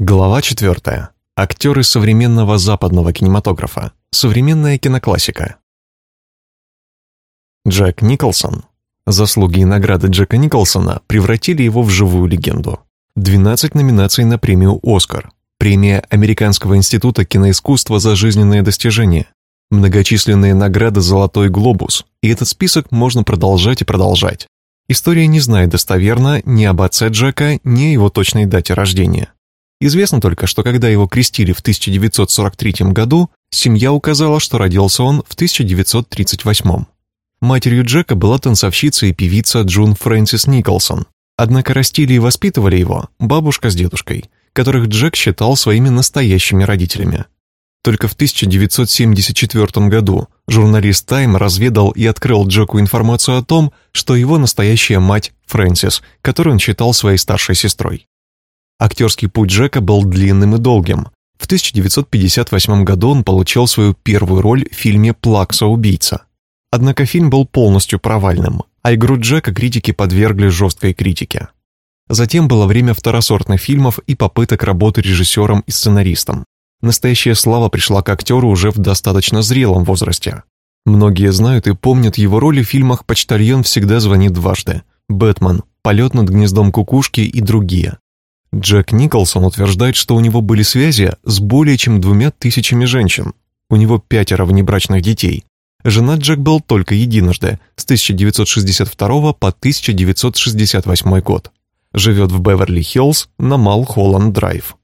Глава 4. Актеры современного западного кинематографа. Современная киноклассика. Джек Николсон. Заслуги и награды Джека Николсона превратили его в живую легенду. 12 номинаций на премию «Оскар», премия Американского института киноискусства за жизненные достижения, многочисленные награды «Золотой глобус», и этот список можно продолжать и продолжать. История не знает достоверно ни об отце Джека, ни о его точной дате рождения. Известно только, что когда его крестили в 1943 году, семья указала, что родился он в 1938. Матерью Джека была танцовщица и певица Джун Фрэнсис Николсон. Однако растили и воспитывали его бабушка с дедушкой, которых Джек считал своими настоящими родителями. Только в 1974 году журналист Time разведал и открыл Джеку информацию о том, что его настоящая мать Фрэнсис, которую он считал своей старшей сестрой. Актерский путь Джека был длинным и долгим. В 1958 году он получил свою первую роль в фильме «Плакса-убийца». Однако фильм был полностью провальным, а игру Джека критики подвергли жесткой критике. Затем было время второсортных фильмов и попыток работы режиссером и сценаристом. Настоящая слава пришла к актеру уже в достаточно зрелом возрасте. Многие знают и помнят его роли в фильмах «Почтальон всегда звонит дважды», «Бэтмен», «Полет над гнездом кукушки» и другие. Джек Николсон утверждает, что у него были связи с более чем двумя тысячами женщин. У него пятеро внебрачных детей. Женат Джек был только единожды, с 1962 по 1968 год. Живет в Беверли-Хиллз на Малхолланд-Драйв.